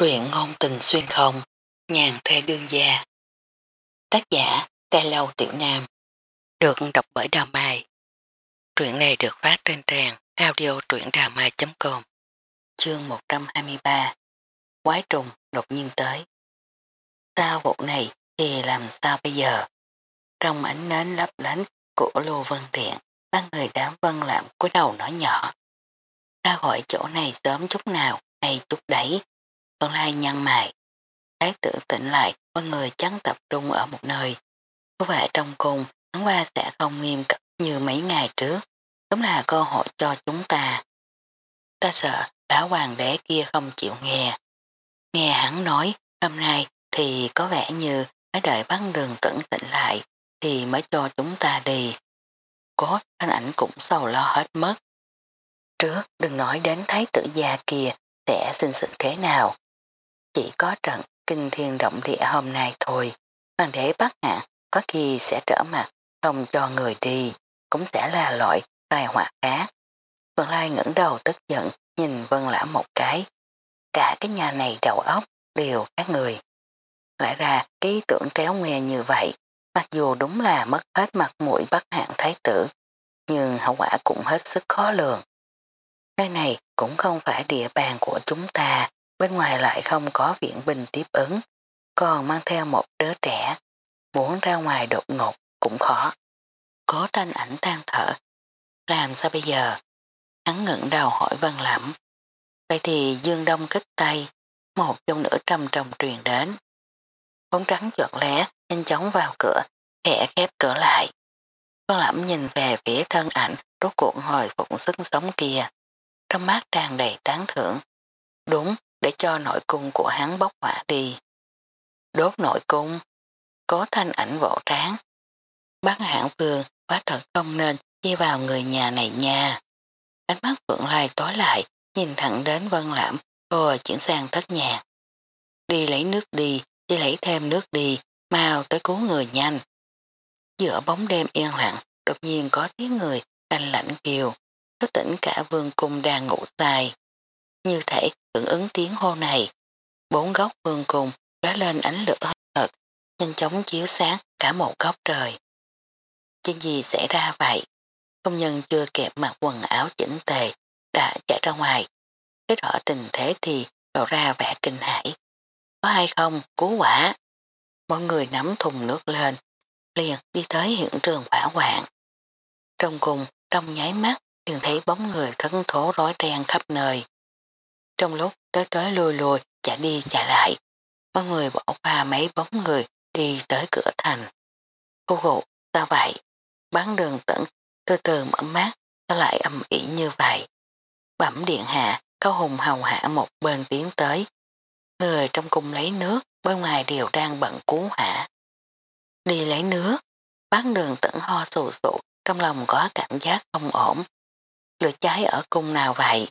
Truyện ngôn tình xuyên không, nhàn thê đương gia. Tác giả, Tê Lâu Tiểu Nam. Được đọc bởi Đào Mai. Truyện này được phát trên trang audio truyệnđàmai.com Chương 123 Quái trùng đột nhiên tới. tao vụ này thì làm sao bây giờ? Trong ánh nến lấp lánh của Lô Vân Điện, ba người đám vân làm cúi đầu nói nhỏ. Ra gọi chỗ này sớm chút nào hay chút đấy còn Lai nhăn mày. Thái tử tỉnh lại, mọi người chắn tập trung ở một nơi. Có vẻ trong cùng, hắn qua sẽ không nghiêm cập như mấy ngày trước. Đúng là cơ hội cho chúng ta. Ta sợ lão hoàng đế kia không chịu nghe. Nghe hắn nói, hôm nay thì có vẻ như phải đợi bắn đường tận tỉnh lại thì mới cho chúng ta đi. có anh ảnh cũng sầu lo hết mất. Trước đừng nói đến thái tử già kia sẽ sinh sự thế nào. Chỉ có trận kinh thiên động địa hôm nay thôi. Hoàng đế bắt hạ, có khi sẽ trở mặt không cho người đi, cũng sẽ là loại tai họa khác. Vân Lai ngẩng đầu tức giận nhìn Vân Lã một cái. Cả cái nhà này đầu óc đều các người. Lại ra cái tưởng kéo nghe như vậy, mặc dù đúng là mất hết mặt mũi bắt hạng thái tử, nhưng hậu quả cũng hết sức khó lường. Nơi này cũng không phải địa bàn của chúng ta, bên ngoài lại không có viện binh tiếp ứng, còn mang theo một đứa trẻ, muốn ra ngoài đột ngột cũng khó. Có tranh ảnh than thở, làm sao bây giờ? Hắn ngẩng đầu hỏi Vân Lẩm. Vậy thì Dương Đông kích tay, một trong nửa trầm trầm truyền đến. Bóng trắng chuẩn lé, nhanh chóng vào cửa, khẽ khép cửa lại. Vân Lẩm nhìn về phía thân ảnh rốt cuộc hồi phục sức sống kia. Trong mắt tràn đầy tán thưởng. Đúng, để cho nội cung của hắn bốc hỏa đi. Đốt nội cung, có thanh ảnh vỗ tráng. Bác hãng vương quá thật không nên đi vào người nhà này nha. Ánh mắt Phượng lai tối lại, nhìn thẳng đến vân lãm, rồi chuyển sang thất nhà, Đi lấy nước đi, đi lấy thêm nước đi, mau tới cứu người nhanh. Giữa bóng đêm yên lặng, đột nhiên có tiếng người canh lạnh kiều, thức tỉnh cả vương cung đang ngủ dài. Như thể hưởng ứng tiếng hô này. Bốn góc vườn cùng đã lên ánh lửa thật, nhanh chóng chiếu sáng cả một góc trời. Chuyện gì xảy ra vậy? Công nhân chưa kẹp mặc quần áo chỉnh tề, đã chạy ra ngoài. Thấy rõ tình thế thì lộ ra vẻ kinh hãi. Có ai không? Cứu quả! Mọi người nắm thùng nước lên, liền đi tới hiện trường hỏa hoạn. Trong cùng, trong nháy mắt, liền thấy bóng người thân thố rối ren khắp nơi. Trong lúc tới tới lùi lùi, chạy đi chạy lại, mọi người bỏ qua mấy bóng người đi tới cửa thành. Cô gụ, sao vậy? Bán đường tận, từ từ mở mắt, sao lại âm ỉ như vậy? Bẩm điện hạ, cao hùng hầu hạ một bên tiến tới. Người trong cung lấy nước, bên ngoài đều đang bận cứu hạ. Đi lấy nước, bán đường tận ho sù sụ, trong lòng có cảm giác không ổn. Lửa cháy ở cung nào vậy?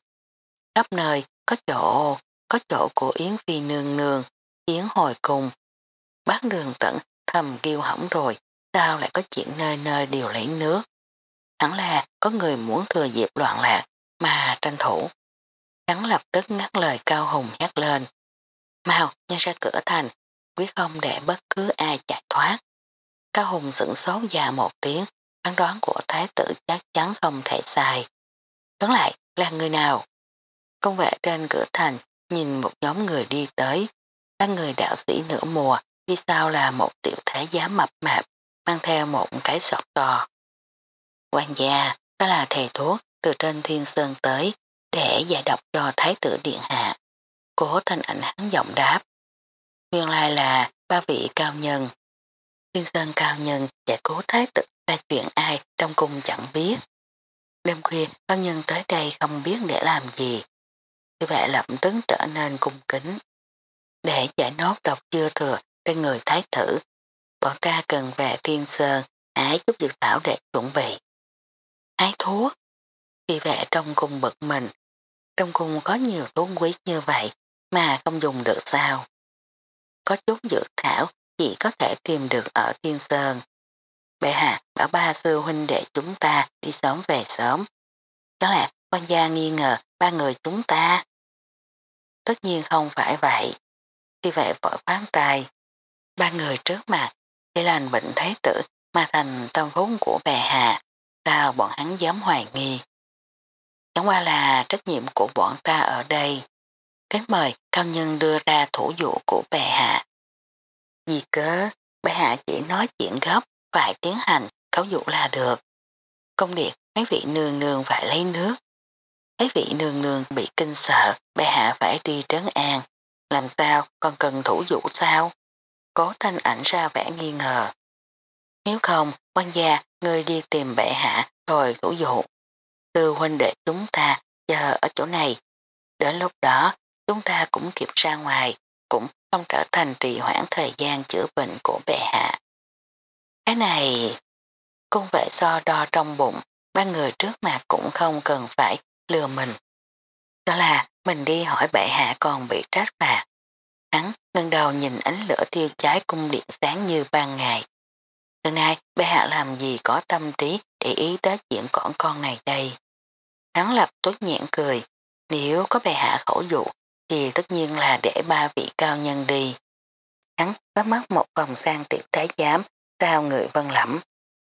Khắp nơi, có chỗ, có chỗ của Yến Phi nương nương, Yến hồi cùng. Bác đường tận thầm kêu hỏng rồi, sao lại có chuyện nơi nơi đều lấy nước. Hẳn là có người muốn thừa dịp loạn lạc mà tranh thủ. Hắn lập tức ngắt lời Cao Hùng nhắc lên. Mau, nhanh ra cửa thành, quyết không để bất cứ ai chạy thoát. Cao Hùng sửng sốt già một tiếng, phán đoán của thái tử chắc chắn không thể sai. Tấn lại là người nào? Công vệ trên cửa thành nhìn một nhóm người đi tới. Các người đạo sĩ nửa mùa đi sau là một tiểu thái giá mập mạp mang theo một cái sọt to. Quan gia, đó là thầy thuốc từ trên thiên sơn tới để giải độc cho thái tử điện hạ. Cố thanh ảnh hắn giọng đáp. Nguyên lai là ba vị cao nhân. Thiên sơn cao nhân giải cố thái tử là chuyện ai trong cung chẳng biết. Đêm khuya cao nhân tới đây không biết để làm gì. Như vậy lập tức trở nên cung kính. Để giải nốt độc chưa thừa trên người thái tử, bọn ta cần về thiên sơn hái chút dược thảo để chuẩn bị. Hái thuốc, khi vệ trong cung bực mình, trong cung có nhiều thuốc quý như vậy mà không dùng được sao. Có chút dược thảo chỉ có thể tìm được ở thiên sơn. Bệ hạ bảo ba sư huynh đệ chúng ta đi sớm về sớm. Chắc là quan gia nghi ngờ ba người chúng ta. Tất nhiên không phải vậy. Khi vậy vội khoáng tay. Ba người trước mặt, để lành bệnh thế tử mà thành tâm phúc của bè hạ, sao bọn hắn dám hoài nghi. Chẳng qua là trách nhiệm của bọn ta ở đây. Kính mời cao nhân đưa ra thủ dụ của bè hạ. Vì cớ, bè hạ chỉ nói chuyện gấp, phải tiến hành, khấu dụ là được. Công điện, mấy vị nương nương phải lấy nước. Mấy vị nương nương bị kinh sợ, bệ hạ phải đi trấn an. Làm sao, còn cần thủ dụ sao? Cố thanh ảnh ra vẻ nghi ngờ. Nếu không, quan gia, ngươi đi tìm bệ hạ rồi thủ dụ. Từ huynh đệ chúng ta chờ ở chỗ này. Đến lúc đó, chúng ta cũng kịp ra ngoài, cũng không trở thành trì hoãn thời gian chữa bệnh của bệ hạ. Cái này, cung vệ so đo trong bụng, ba người trước mặt cũng không cần phải lừa mình. Đó là mình đi hỏi bệ hạ còn bị trách phạt. Hắn ngân đầu nhìn ánh lửa tiêu cháy cung điện sáng như ban ngày. Từ nay bệ hạ làm gì có tâm trí để ý tới chuyện cỏn con này đây. Hắn lập tốt nhẹn cười, nếu có bệ hạ khẩu dụ thì tất nhiên là để ba vị cao nhân đi. Hắn bắt mắt một vòng sang tiệm thái giám, sao người vân lẫm.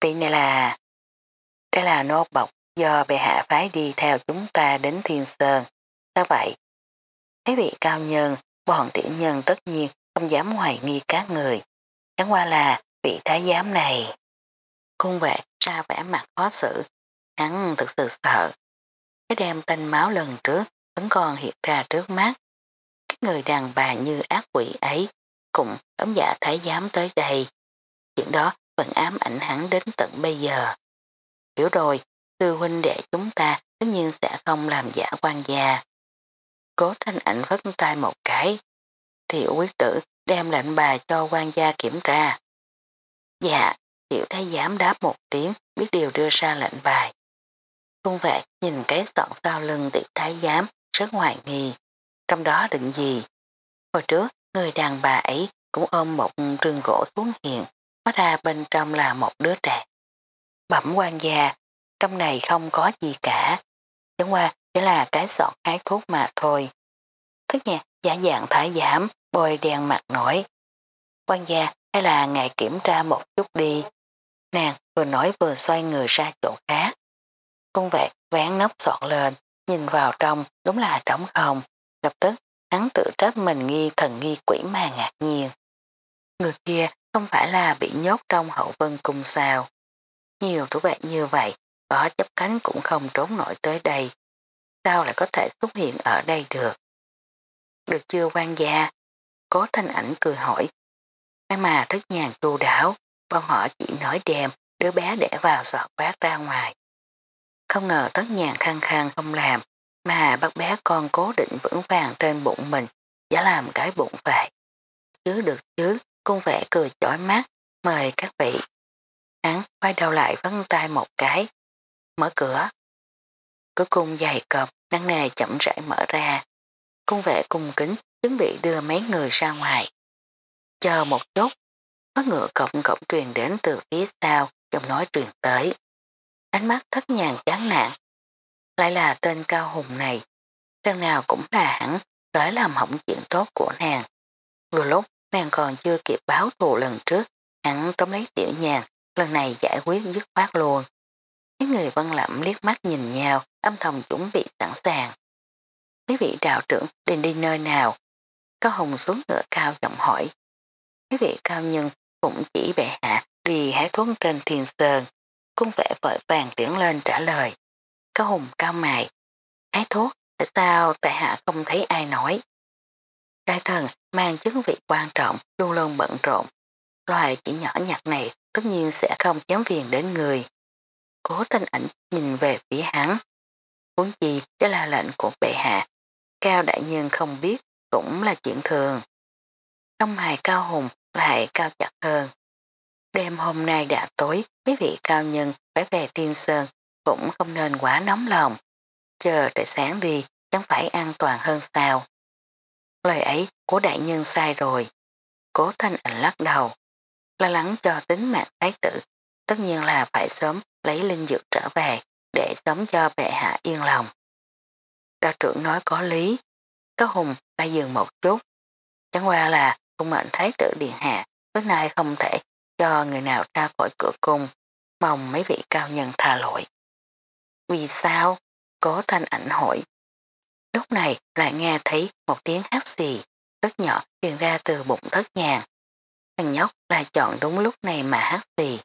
Vị này là... Đây là nô bọc do bệ hạ phái đi theo chúng ta đến thiên sơn. Sao vậy? Mấy vị cao nhân, bọn tiểu nhân tất nhiên không dám hoài nghi các người. Chẳng qua là vị thái giám này. Cung vệ ra vẻ mặt khó xử. Hắn thực sự sợ. Cái đem tanh máu lần trước vẫn còn hiện ra trước mắt. cái người đàn bà như ác quỷ ấy cũng ấm giả thái giám tới đây. Chuyện đó vẫn ám ảnh hắn đến tận bây giờ. Hiểu rồi, sư huynh đệ chúng ta tất nhiên sẽ không làm giả quan gia. Cố thanh ảnh vất tay một cái. Thiệu quý tử đem lệnh bài cho quan gia kiểm tra. Dạ, tiểu thái giám đáp một tiếng biết điều đưa ra lệnh bài. Cung vệ nhìn cái sọn sau lưng tiểu thái giám rất hoài nghi. Trong đó đựng gì? Hồi trước, người đàn bà ấy cũng ôm một rừng gỗ xuống hiện, hóa ra bên trong là một đứa trẻ. Bẩm quan gia, trong này không có gì cả. Chẳng qua chỉ là cái sọt hái thuốc mà thôi. Thức nhạc giả dạng thái giảm, bôi đèn mặt nổi. Quan gia hay là ngài kiểm tra một chút đi. Nàng vừa nói vừa xoay người ra chỗ khác. công vệ ván nắp sọt lên, nhìn vào trong đúng là trống không. Lập tức hắn tự trách mình nghi thần nghi quỷ mà ngạc nhiên. Người kia không phải là bị nhốt trong hậu vân cung sao. Nhiều thủ vệ như vậy, có chấp cánh cũng không trốn nổi tới đây. Sao lại có thể xuất hiện ở đây được? Được chưa quan gia? Cố thanh ảnh cười hỏi. May mà thức nhàn tu đảo, bọn họ chỉ nói đem đứa bé để vào giọt bát ra ngoài. Không ngờ tất nhàn khăng khăng không làm, mà bắt bé con cố định vững vàng trên bụng mình, giả làm cái bụng vậy. Chứ được chứ, cung vẻ cười chói mắt, mời các vị. Hắn quay đầu lại vân tay một cái, mở cửa. Cửa cung dài cọp, năng nề chậm rãi mở ra. Cung vệ cung kính chuẩn bị đưa mấy người ra ngoài. Chờ một chút, có ngựa cổng cổng truyền đến từ phía sau, giọng nói truyền tới. Ánh mắt thất nhàn chán nản. Lại là tên cao hùng này. Lần nào cũng là hắn tới làm hỏng chuyện tốt của nàng. Vừa lúc nàng còn chưa kịp báo thù lần trước, hắn tóm lấy tiểu nhàn, lần này giải quyết dứt khoát luôn. Mấy người văn lẩm liếc mắt nhìn nhau, âm thầm chuẩn bị sẵn sàng. Mấy vị đạo trưởng định đi nơi nào? Cao Hùng xuống ngựa cao giọng hỏi. Mấy vị cao nhân cũng chỉ bệ hạ đi hái thuốc trên thiên sơn. Cung vệ vội vàng tiến lên trả lời. Cao Hùng cao mày. Hái thuốc, tại sao tại hạ không thấy ai nói? Đại thần mang chứng vị quan trọng, luôn luôn bận rộn. Loài chỉ nhỏ nhặt này tất nhiên sẽ không dám viền đến người. Cố thanh ảnh nhìn về phía hắn. Muốn gì đó là lệnh của bệ hạ. Cao đại nhân không biết cũng là chuyện thường. Không hài cao hùng lại cao chặt hơn. Đêm hôm nay đã tối, mấy vị cao nhân phải về tiên sơn cũng không nên quá nóng lòng. Chờ trời sáng đi, chẳng phải an toàn hơn sao. Lời ấy của đại nhân sai rồi. Cố thanh ảnh lắc đầu. Lo lắng cho tính mạng thái tử, tất nhiên là phải sớm lấy linh dược trở về để sớm cho bệ hạ yên lòng. Đạo trưởng nói có lý, Cao Hùng đã dừng một chút. Chẳng qua là cung mệnh thấy tử điện hạ, tối nay không thể cho người nào ra khỏi cửa cung, mong mấy vị cao nhân tha lỗi. Vì sao? Cố thanh ảnh hỏi. Lúc này lại nghe thấy một tiếng hát xì, rất nhỏ truyền ra từ bụng thất nhàng. Thằng nhóc là chọn đúng lúc này mà hát xì.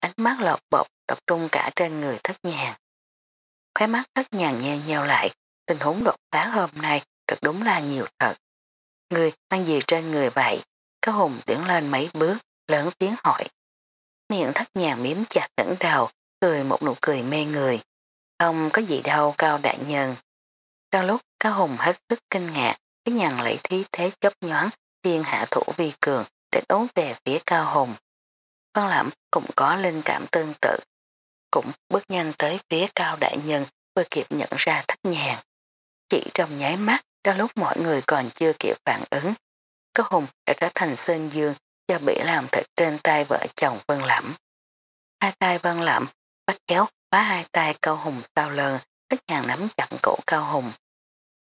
Ánh mắt lọt bột tập trung cả trên người thất nhàng. Khói mắt thất nhàng nheo nheo lại, tình huống đột phá hôm nay thật đúng là nhiều thật. Người mang gì trên người vậy? Cao Hùng tiến lên mấy bước, lớn tiếng hỏi. Miệng thất nhàng miếm chặt đỉnh đầu, cười một nụ cười mê người. Không có gì đâu Cao Đại Nhân. Trong lúc Cao Hùng hết sức kinh ngạc, cái nhàn lấy thí thế chấp nhoáng tiên hạ thủ vi cường để tốn về phía Cao Hùng. Văn Lẩm cũng có linh cảm tương tự, cũng bước nhanh tới phía Cao Đại Nhân vừa kịp nhận ra thất nhàng. Chỉ trong nháy mắt, đó lúc mọi người còn chưa kịp phản ứng, Cao Hùng đã trở thành sơn dương do bị làm thịt trên tay vợ chồng Vân Lẩm. Hai tay Vân Lẩm bắt kéo phá hai tay Cao Hùng sau lưng, tất nhàng nắm chặt cổ Cao Hùng.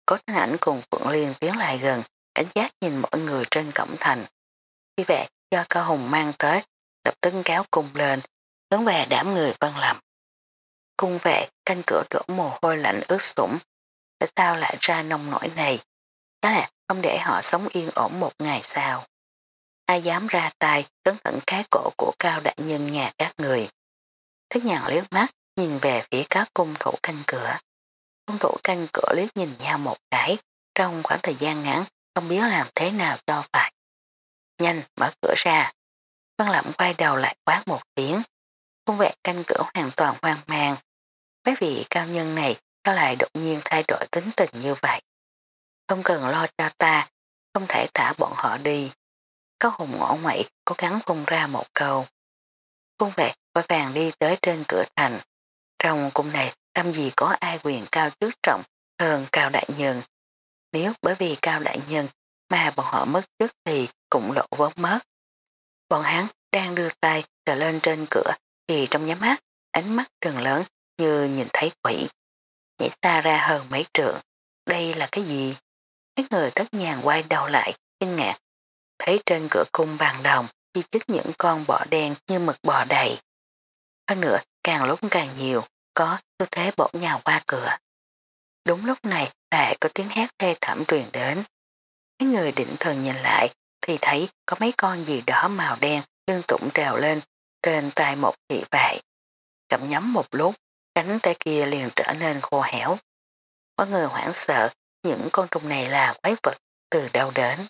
Có thanh ảnh cùng Phượng Liên tiến lại gần, cảnh giác nhìn mọi người trên cổng thành. Vì vậy, do Cao Hùng mang tới, lập tức kéo cung lên, hướng về đám người Vân lầm. Cung vệ canh cửa đổ mồ hôi lạnh ướt sũng. Tại sao lại ra nông nổi này? Chắc là không để họ sống yên ổn một ngày sao. Ai dám ra tay cấn thận cái cổ của cao đại nhân nhà các người. Thức nhàn liếc mắt nhìn về phía các cung thủ canh cửa. Cung thủ canh cửa liếc nhìn nhau một cái trong khoảng thời gian ngắn không biết làm thế nào cho phải. Nhanh mở cửa ra. Vân Lẩm quay đầu lại quát một tiếng. Cung vệ canh cửa hoàn toàn hoang mang. Mấy vị cao nhân này sao lại đột nhiên thay đổi tính tình như vậy? Không cần lo cho ta, không thể thả bọn họ đi. Có hùng ngõ ngoại cố gắng phun ra một câu. Cung vệ vội vàng đi tới trên cửa thành. Trong cung này tâm gì có ai quyền cao chức trọng hơn cao đại nhân. Nếu bởi vì cao đại nhân mà bọn họ mất chức thì cũng lộ vốn mất. Bọn hắn đang đưa tay sờ lên trên cửa thì trong nhắm mắt ánh mắt trừng lớn như nhìn thấy quỷ. Nhảy xa ra hơn mấy trượng. Đây là cái gì? Mấy người tất nhàng quay đầu lại, kinh ngạc. Thấy trên cửa cung bằng đồng chi chích những con bọ đen như mực bò đầy. Hơn nữa, càng lúc càng nhiều, có tư thế bổ nhào qua cửa. Đúng lúc này lại có tiếng hét thê thảm truyền đến. Mấy người định thần nhìn lại thì thấy có mấy con gì đó màu đen lưng tụng trèo lên trên tay một thị vại. Cầm nhắm một lúc, cánh tay kia liền trở nên khô héo. Mọi người hoảng sợ những con trùng này là quái vật từ đâu đến.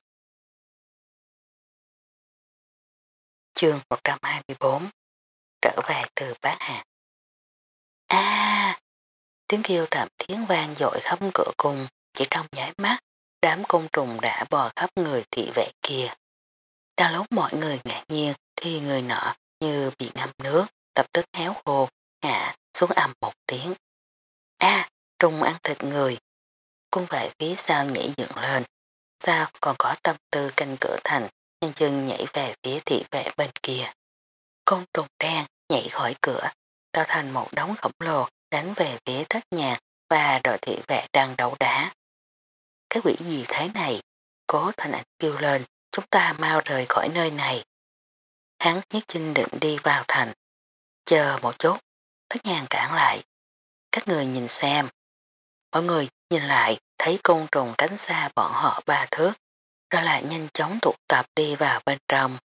Chương 124 Trở về từ bác hạt À! Tiếng kêu thảm tiếng vang dội khắp cửa cùng chỉ trong nháy mắt đám côn trùng đã bò khắp người thị vệ kia. Đang lúc mọi người ngạc nhiên thì người nọ như bị ngâm nước, lập tức héo khô ngã xuống ầm một tiếng. a, trùng ăn thịt người. Cung vệ phía sau nhảy dựng lên. Sao còn có tâm tư canh cửa thành, nhanh chân nhảy về phía thị vệ bên kia. Côn trùng đen nhảy khỏi cửa, tạo thành một đống khổng lồ đánh về phía thất nhà và đội thị vệ đang đấu đá. Cái quỷ gì thế này? Cố thanh ảnh kêu lên, chúng ta mau rời khỏi nơi này. Hắn nhất chinh định đi vào thành. Chờ một chút, thất nhàng cản lại. Các người nhìn xem. Mọi người nhìn lại, thấy côn trùng cánh xa bọn họ ba thước, rồi lại nhanh chóng tụ tập đi vào bên trong.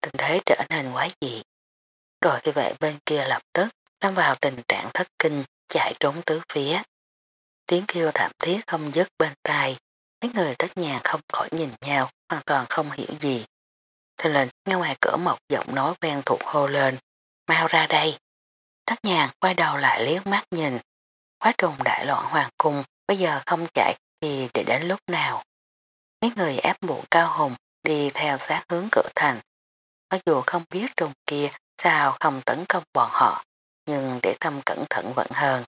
Tình thế trở nên quá dị. Đội thị vệ bên kia lập tức lâm vào tình trạng thất kinh, chạy trốn tứ phía. Tiếng kêu thảm thiết không dứt bên tai, mấy người tất nhà không khỏi nhìn nhau, hoàn toàn không hiểu gì. Thì lên nghe ngoài cửa một giọng nói ven thuộc hô lên, mau ra đây. Tất nhàn quay đầu lại liếc mắt nhìn, quá trùng đại loạn hoàng cung, bây giờ không chạy thì để đến lúc nào. Mấy người ép buộc cao hùng đi theo sát hướng cửa thành. Mặc dù không biết trùng kia sao không tấn công bọn họ, nhưng để tâm cẩn thận vẫn hơn.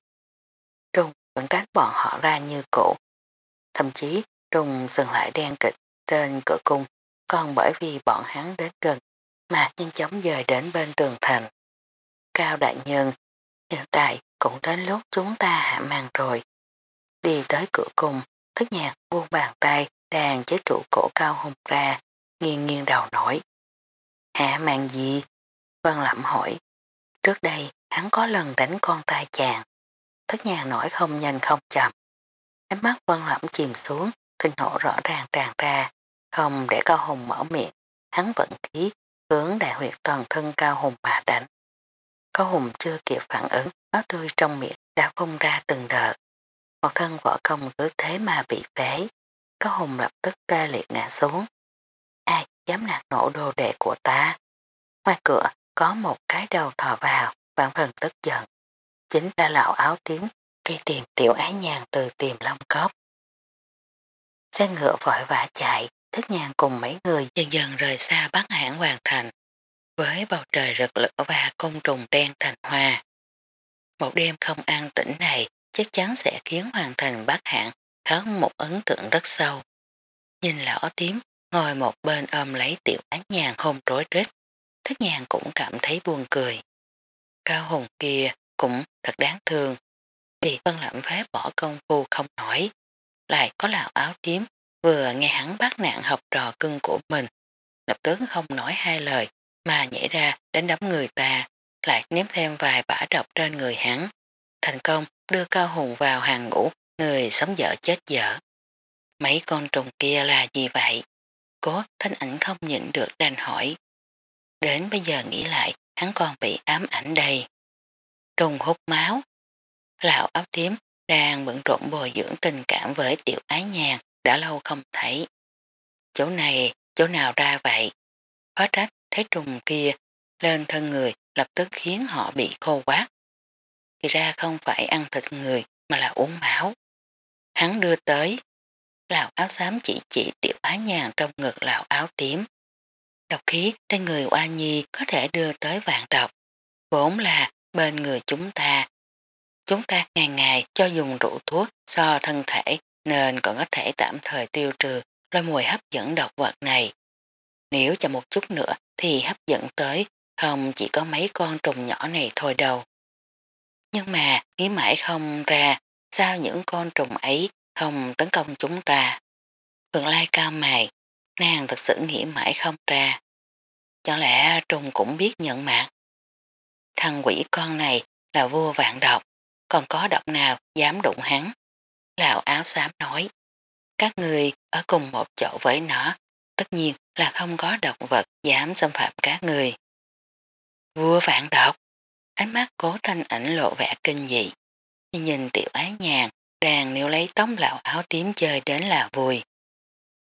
Trùng vẫn tránh bọn họ ra như cũ. Thậm chí Trùng dừng lại đen kịch trên cửa cung, còn bởi vì bọn hắn đến gần mà nhanh chóng dời đến bên tường thành. Cao đại nhân, hiện tại cũng đến lúc chúng ta hạ màn rồi. Đi tới cửa cung, thức nhạc buông bàn tay đang chế trụ cổ cao hùng ra, nghiêng nghiêng đầu nổi. Hạ màn gì? Vân lẩm hỏi. Trước đây hắn có lần đánh con trai chàng. Thất nhà nổi không nhanh không chậm. Ánh mắt vân lẫm chìm xuống, tình nộ rõ ràng tràn ra, không để cao hùng mở miệng, hắn vận khí, hướng đại huyệt toàn thân cao hùng mà đánh. Cao hùng chưa kịp phản ứng, máu tươi trong miệng đã phun ra từng đợt. Một thân võ công cứ thế mà bị phế. Cao hùng lập tức tê liệt ngã xuống. Ai dám nạt nổ đồ đệ của ta? Ngoài cửa có một cái đầu thò vào, vạn phần tức giận. Chính là lão áo tím đi tìm tiểu ái nhàn từ tìm long cốc. Xe ngựa vội vã chạy, thích nhàn cùng mấy người dần dần rời xa bắc hãng hoàn thành, với bầu trời rực lửa và công trùng đen thành hoa. Một đêm không an tĩnh này chắc chắn sẽ khiến hoàn thành bác hạng có một ấn tượng rất sâu. Nhìn lão tím ngồi một bên ôm lấy tiểu án nhàn hôn rối rít, thích nhàn cũng cảm thấy buồn cười. Cao hùng kia cũng thật đáng thương, bị vân lạm phép bỏ công phu không nổi, lại có lão áo tím vừa nghe hắn bác nạn học trò cưng của mình, lập tức không nói hai lời mà nhảy ra đánh đấm người ta, lại ném thêm vài bả độc trên người hắn, thành công đưa Cao Hùng vào hàng ngũ người sống dở chết dở. Mấy con trùng kia là gì vậy? Cố thanh ảnh không nhịn được đành hỏi. Đến bây giờ nghĩ lại, hắn còn bị ám ảnh đây. Trùng hút máu. Lão áo tím đang bận rộn bồi dưỡng tình cảm với tiểu ái nhàn đã lâu không thấy. Chỗ này, chỗ nào ra vậy? Phó trách thấy trùng kia lên thân người lập tức khiến họ bị khô quát. Thì ra không phải ăn thịt người mà là uống máu. Hắn đưa tới. Lào áo xám chỉ chỉ tiểu ái nhàn trong ngực lào áo tím. Độc khí trên người oa nhi có thể đưa tới vạn độc. Vốn là bên người chúng ta. Chúng ta ngày ngày cho dùng rượu thuốc so thân thể nên còn có thể tạm thời tiêu trừ loại mùi hấp dẫn độc vật này. Nếu cho một chút nữa thì hấp dẫn tới không chỉ có mấy con trùng nhỏ này thôi đâu. Nhưng mà nghĩ mãi không ra sao những con trùng ấy không tấn công chúng ta. Phượng Lai cao mày, nàng thật sự nghĩ mãi không ra. Chẳng lẽ trùng cũng biết nhận mạng? Thằng quỷ con này là vua vạn độc, còn có độc nào dám đụng hắn? Lão áo xám nói, các người ở cùng một chỗ với nó, tất nhiên là không có độc vật dám xâm phạm các người. Vua vạn độc, ánh mắt cố thanh ảnh lộ vẻ kinh dị, nhìn tiểu ái nhàn đang nếu lấy tống lão áo tím chơi đến là vui.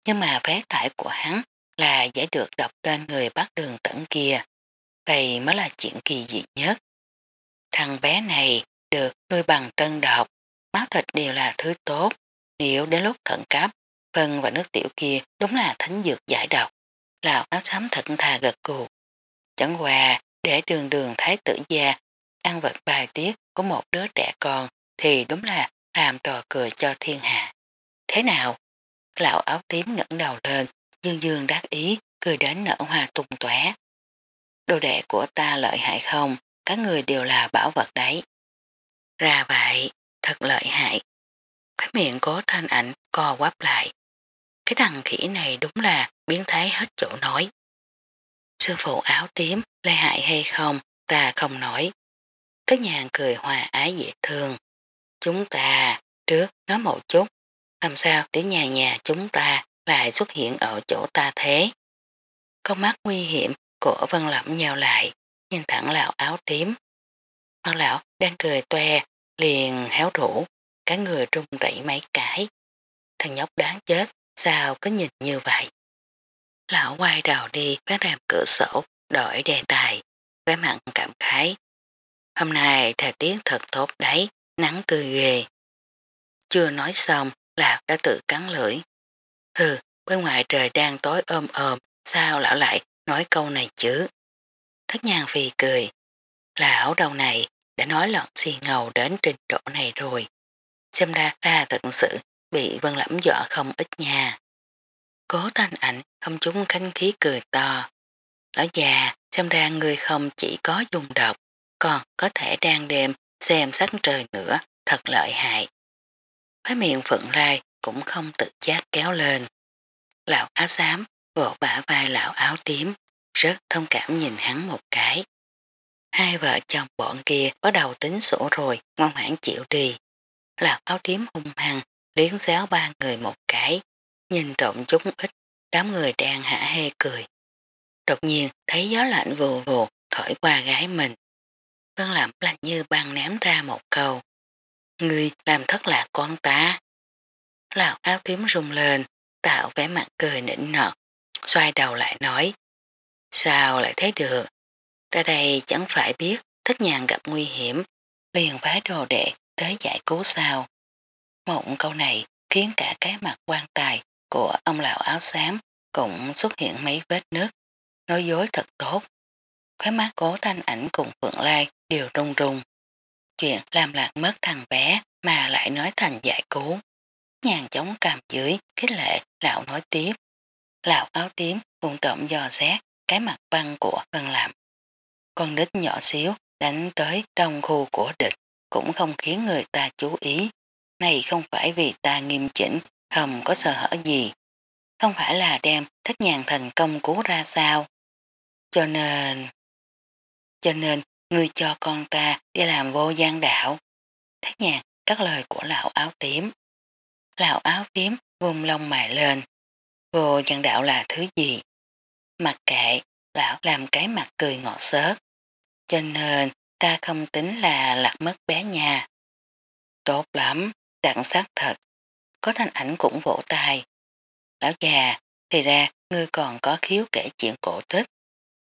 Nhưng mà vé tải của hắn là giải được độc trên người bắt đường tận kia. Đây mới là chuyện kỳ dị nhất. Thằng bé này được nuôi bằng trân độc, máu thịt đều là thứ tốt. Nếu đến lúc khẩn cấp, phân và nước tiểu kia đúng là thánh dược giải độc. Lào áo xám thật thà gật cù. Chẳng qua để đường đường thái tử gia ăn vật bài tiết của một đứa trẻ con thì đúng là làm trò cười cho thiên hạ. Thế nào? Lão áo tím ngẩng đầu lên, dương dương đắc ý, cười đến nở hoa tung tóe. Đồ đệ của ta lợi hại không, các người đều là bảo vật đấy. Ra vậy, thật lợi hại. Cái miệng cố thanh ảnh co quắp lại. Cái thằng khỉ này đúng là biến thái hết chỗ nói. Sư phụ áo tím, lợi hại hay không, ta không nói. Tất nhàn cười hòa ái dễ thương. Chúng ta, trước nói một chút, làm sao tiểu nhà nhà chúng ta lại xuất hiện ở chỗ ta thế? Con mắt nguy hiểm của vân lẩm nhào lại, nhìn thẳng lão áo tím. Văn lão đang cười toe, liền héo rũ, cả người trung rảy mấy cái. Thằng nhóc đáng chết, sao cứ nhìn như vậy? Lão quay đầu đi phát ràm cửa sổ, đổi đề tài, với mặn cảm khái. Hôm nay thời tiết thật tốt đấy, nắng tươi ghê. Chưa nói xong, Lạc đã tự cắn lưỡi. Hừ, bên ngoài trời đang tối ôm ôm, sao lão lại nói câu này chứ? Thất nhàng vì cười. Lão đầu này đã nói loạn xì ngầu đến trình độ này rồi. Xem ra Ta thật sự bị vân lẫm dọa không ít nhà. Cố thanh ảnh không chúng khánh khí cười to. Lão già, xem ra người không chỉ có dùng độc, còn có thể đang đêm xem sách trời nữa, thật lợi hại. Khói miệng phượng lai cũng không tự giác kéo lên. Lão á xám vỗ bả vai lão áo tím, rất thông cảm nhìn hắn một cái. Hai vợ chồng bọn kia bắt đầu tính sổ rồi, ngoan hoãn chịu đi. Lão áo tím hung hăng, liến xéo ba người một cái, nhìn trộm chúng ít, đám người đang hả hê cười. Đột nhiên thấy gió lạnh vù vù thổi qua gái mình. Vân Lạm lạnh như băng ném ra một câu. Người làm thất lạc con ta. Lão áo tím rung lên, tạo vẻ mặt cười nịnh nọt, xoay đầu lại nói. Sao lại thấy được? Ra đây chẳng phải biết thích nhàn gặp nguy hiểm, liền phái đồ đệ tới giải cứu sao. Một câu này khiến cả cái mặt quan tài của ông lão áo xám cũng xuất hiện mấy vết nước, nói dối thật tốt. Khói mắt cố thanh ảnh cùng Phượng Lai đều rung rung. Chuyện làm lạc mất thằng bé mà lại nói thành giải cứu. Nhàn chống cầm dưới, khích lệ, lão nói tiếp. Lão áo tím vùng trộm dò xét cái mặt băng của Vân Lạm. Con nít nhỏ xíu đánh tới trong khu của địch cũng không khiến người ta chú ý. Này không phải vì ta nghiêm chỉnh, không có sợ hở gì. Không phải là đem thích nhàn thành công cứu ra sao. Cho nên... Cho nên, ngươi cho con ta đi làm vô gian đạo. Thích nhàn các lời của lão áo tím. Lão áo tím vùng lông mài lên. Vô gian đạo là thứ gì? Mặc kệ, lão làm cái mặt cười ngọt sớt Cho nên ta không tính là lạc mất bé nhà. Tốt lắm, đặng sắc thật. Có thanh ảnh cũng vỗ tay. Lão già, thì ra ngươi còn có khiếu kể chuyện cổ tích.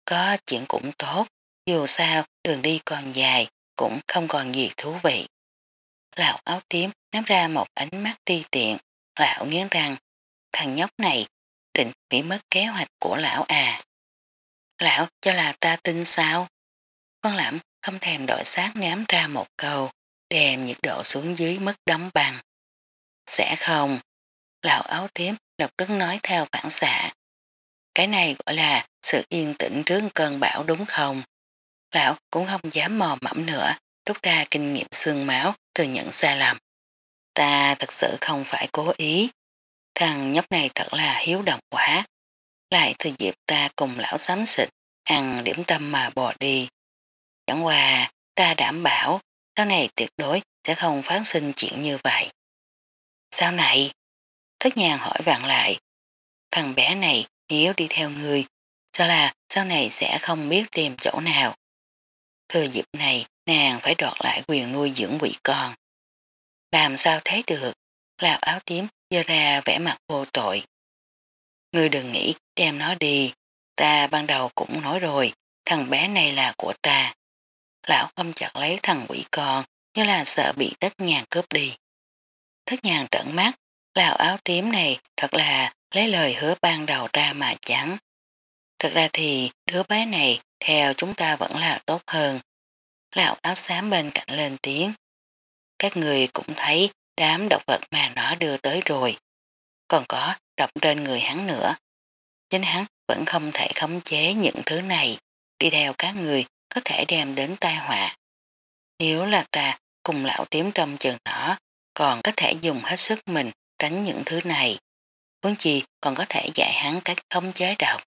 Có chuyện cũng tốt, dù sao đường đi còn dài, cũng không còn gì thú vị. Lão áo tím nắm ra một ánh mắt ti tiện, lão nghiến răng, thằng nhóc này định bị mất kế hoạch của lão à. Lão cho là ta tin sao? Con lãm không thèm đổi sát ném ra một câu, đem nhiệt độ xuống dưới mất đóng bằng. Sẽ không. Lão áo tím lập tức nói theo phản xạ. Cái này gọi là sự yên tĩnh trước cơn bão đúng không? Lão cũng không dám mò mẫm nữa, rút ra kinh nghiệm xương máu từ những sai lầm. Ta thật sự không phải cố ý. Thằng nhóc này thật là hiếu động quá. Lại thừa dịp ta cùng lão xám xịt, ăn điểm tâm mà bò đi. Chẳng qua, ta đảm bảo, sau này tuyệt đối sẽ không phát sinh chuyện như vậy. Sao này? Thất nhàng hỏi vạn lại. Thằng bé này nếu đi theo người, sao là sau này sẽ không biết tìm chỗ nào. Thừa dịp này, nàng phải đoạt lại quyền nuôi dưỡng vị con. Làm sao thế được, lào áo tím dơ ra vẻ mặt vô tội. Ngươi đừng nghĩ đem nó đi, ta ban đầu cũng nói rồi, thằng bé này là của ta. Lão không chặt lấy thằng quỷ con như là sợ bị tất nhàn cướp đi. Tất nhàn trợn mắt, lào áo tím này thật là lấy lời hứa ban đầu ra mà chẳng. Thật ra thì đứa bé này theo chúng ta vẫn là tốt hơn. Lão áo xám bên cạnh lên tiếng. Các người cũng thấy đám động vật mà nó đưa tới rồi. Còn có độc trên người hắn nữa. Chính hắn vẫn không thể khống chế những thứ này. Đi theo các người có thể đem đến tai họa. Nếu là ta cùng lão tím trong chừng nó còn có thể dùng hết sức mình tránh những thứ này. Huống chi còn có thể dạy hắn cách khống chế độc.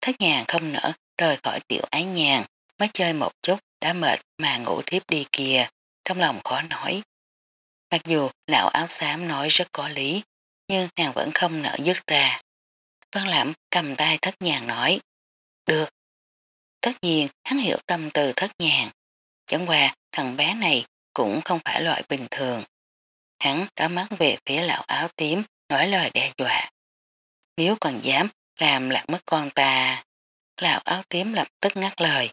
Thất nhàn không nở rời khỏi tiểu ái nhàn mới chơi một chút đã mệt mà ngủ thiếp đi kìa, trong lòng khó nói. Mặc dù lão áo xám nói rất có lý, nhưng nàng vẫn không nở dứt ra. Vân Lẩm cầm tay thất nhàn nói, được. Tất nhiên hắn hiểu tâm từ thất nhàn, chẳng qua thằng bé này cũng không phải loại bình thường. Hắn đã mắt về phía lão áo tím nói lời đe dọa. Nếu còn dám làm lạc mất con ta, lão áo tím lập tức ngắt lời.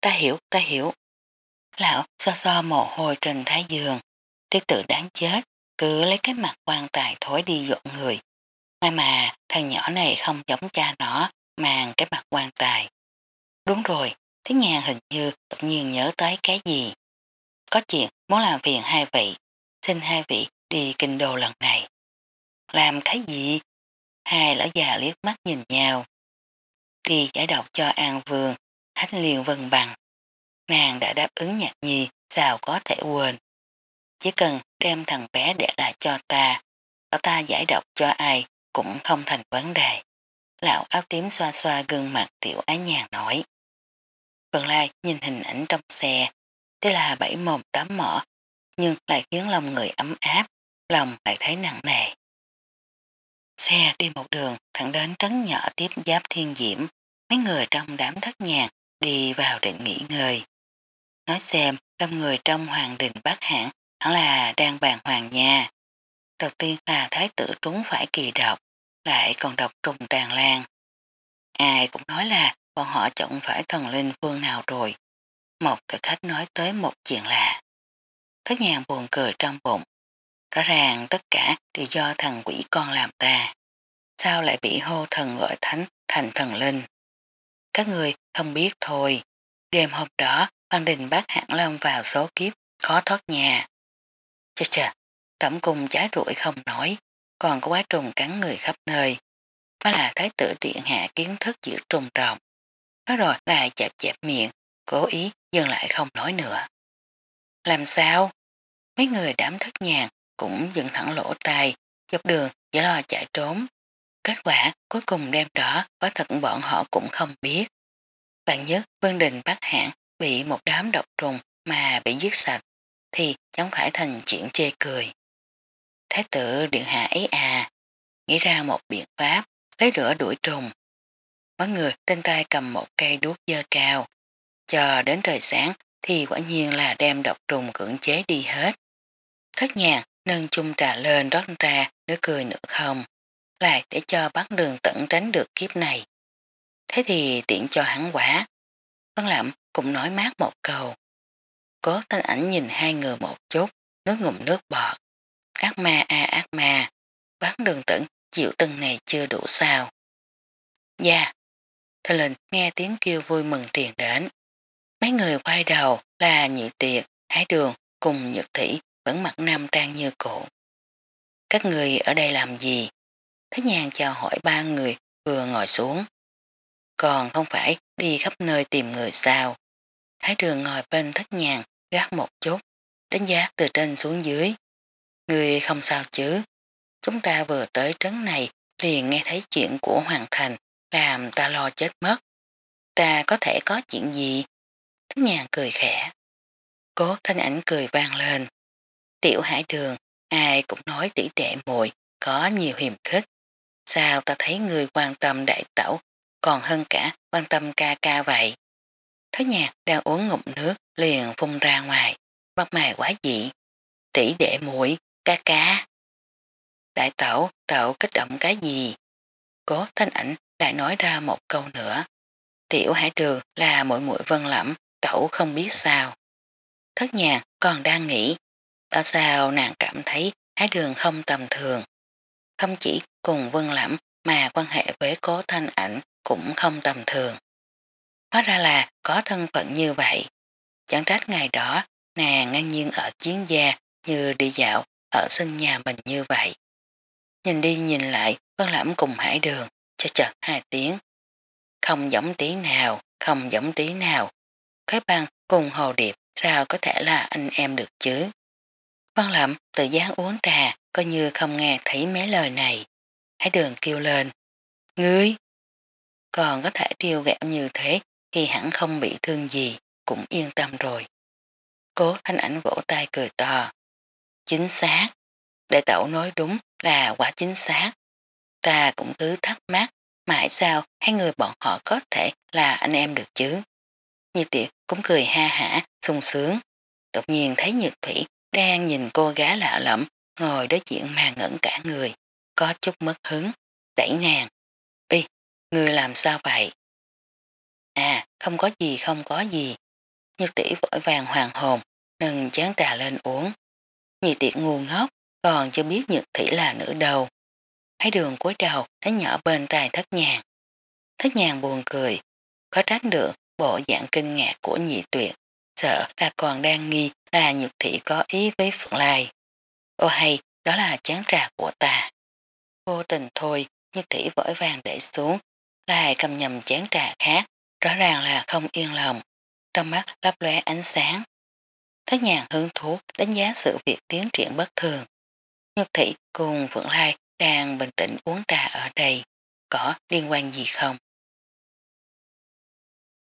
Ta hiểu, ta hiểu. Lão so so mồ hôi trên thái giường, tiết tự đáng chết, cứ lấy cái mặt quan tài thối đi dọn người. May mà thằng nhỏ này không giống cha nó, mang cái mặt quan tài. Đúng rồi, thế nhà hình như tự nhiên nhớ tới cái gì. Có chuyện muốn làm phiền hai vị, xin hai vị đi kinh đô lần này. Làm cái gì? Hai lão già liếc mắt nhìn nhau. Đi giải độc cho An Vương, hách liền vân bằng. Nàng đã đáp ứng nhạc nhi, sao có thể quên. Chỉ cần đem thằng bé để lại cho ta, ở ta giải độc cho ai cũng không thành vấn đề. Lão áo tím xoa xoa gương mặt tiểu ái nhàn nổi. Phần Lai nhìn hình ảnh trong xe, thế là bảy mồm tám mỏ, nhưng lại khiến lòng người ấm áp, lòng lại thấy nặng nề. Xe đi một đường thẳng đến trấn nhỏ tiếp giáp thiên diễm, mấy người trong đám thất nhạc đi vào định nghỉ ngơi. Nói xem, đông người trong hoàng đình bác hãng hẳn là đang bàn hoàng nha. Đầu tiên là thái tử trúng phải kỳ độc, lại còn độc trùng tràn lan. Ai cũng nói là bọn họ chọn phải thần linh phương nào rồi. Một thực khách nói tới một chuyện lạ, thất nhàng buồn cười trong bụng. Rõ ràng tất cả đều do thần quỷ con làm ra. Sao lại bị hô thần gọi thánh thành thần linh? Các người không biết thôi. Đêm hôm đó, Văn Đình bác hạng lâm vào số kiếp, khó thoát nhà. Chà chà, tẩm cung trái rủi không nói, còn có quá trùng cắn người khắp nơi. Đó là thái tử điện hạ kiến thức giữ trùng trọng. Nói rồi lại chẹp chẹp miệng, cố ý dừng lại không nói nữa. Làm sao? Mấy người đám thất nhàn cũng dựng thẳng lỗ tai, dọc đường giả lo chạy trốn. Kết quả cuối cùng đem đó có thật bọn họ cũng không biết. Bạn nhất Vương Đình bác hạng bị một đám độc trùng mà bị giết sạch thì chẳng phải thành chuyện chê cười. Thái tử điện hạ ấy à, nghĩ ra một biện pháp, lấy lửa đuổi trùng. Mấy người trên tay cầm một cây đuốc dơ cao, chờ đến trời sáng thì quả nhiên là đem độc trùng cưỡng chế đi hết. Thất nhạc nâng chung trà lên rót ra nửa cười nửa không, lại để cho bác đường tận tránh được kiếp này. Thế thì tiện cho hắn quả. Vân lạm cũng nói mát một câu. Cố tên ảnh nhìn hai người một chút, nước ngụm nước bọt. Ác ma a ác ma, bán đường tận chịu tân này chưa đủ sao. Dạ, yeah. Thơ linh nghe tiếng kêu vui mừng truyền đến. Mấy người quay đầu là nhị tiệt, hái đường cùng nhật thủy vẫn mặc nam trang như cũ. Các người ở đây làm gì? Thế nhàn chào hỏi ba người vừa ngồi xuống. Còn không phải đi khắp nơi tìm người sao. Thái Trường ngồi bên thất nhàn gác một chút, đánh giá từ trên xuống dưới. Người không sao chứ. Chúng ta vừa tới trấn này liền nghe thấy chuyện của Hoàng Thành làm ta lo chết mất. Ta có thể có chuyện gì? Thất nhàn cười khẽ. Cố thanh ảnh cười vang lên. Tiểu hải đường, ai cũng nói tỷ đệ muội có nhiều hiểm khích. Sao ta thấy người quan tâm đại tẩu còn hơn cả quan tâm ca ca vậy? Thế nhạc đang uống ngụm nước liền phun ra ngoài, bắt mày quá dị. Tỷ đệ muội ca ca. Đại tẩu, tẩu kích động cái gì? Cố thanh ảnh lại nói ra một câu nữa. Tiểu hải đường là mỗi mũi vân lẫm, tẩu không biết sao. Thất nhạc còn đang nghĩ, bao sao nàng cảm thấy hải đường không tầm thường. Không chỉ cùng vân lẫm mà quan hệ với cố thanh ảnh cũng không tầm thường. Hóa ra là có thân phận như vậy. Chẳng trách ngày đó nàng ngang nhiên ở chiến gia như đi dạo ở sân nhà mình như vậy. Nhìn đi nhìn lại vân Lãm cùng hải đường cho chật hai tiếng. Không giống tí nào, không giống tí nào. Cái băng cùng hồ điệp sao có thể là anh em được chứ? Vân Lãm tự dáng uống trà coi như không nghe thấy mấy lời này. Hải đường kêu lên. Ngươi! Còn có thể triều gẹo như thế thì hẳn không bị thương gì, cũng yên tâm rồi. Cố thanh ảnh vỗ tay cười to. Chính xác. Đại tẩu nói đúng là quá chính xác. Ta cũng cứ thắc mắc, mãi sao hai người bọn họ có thể là anh em được chứ. Như tiệc cũng cười ha hả, sung sướng. Đột nhiên thấy Nhật Thủy đang nhìn cô gái lạ lẫm ngồi đối diện mà ngẩn cả người, có chút mất hứng, đẩy nàng. Ý, người làm sao vậy? Không có gì không có gì. Nhật tỷ vội vàng hoàng hồn, nâng chán trà lên uống. Nhị tiệc ngu ngốc, còn chưa biết Nhật tỷ là nữ đầu. Thấy đường cuối đầu thấy nhỏ bên tai thất nhàng. Thất nhàng buồn cười, có tránh được bộ dạng kinh ngạc của nhị tuyệt, sợ là còn đang nghi là Nhật Thị có ý với Phượng Lai. Ô hay, đó là chán trà của ta. Vô tình thôi, Nhật Thị vội vàng để xuống, lại cầm nhầm chén trà khác, rõ ràng là không yên lòng, trong mắt lấp lóe ánh sáng. Thất nhàng hứng thú đánh giá sự việc tiến triển bất thường. Nhất thị cùng Phượng Lai đang bình tĩnh uống trà ở đây, có liên quan gì không?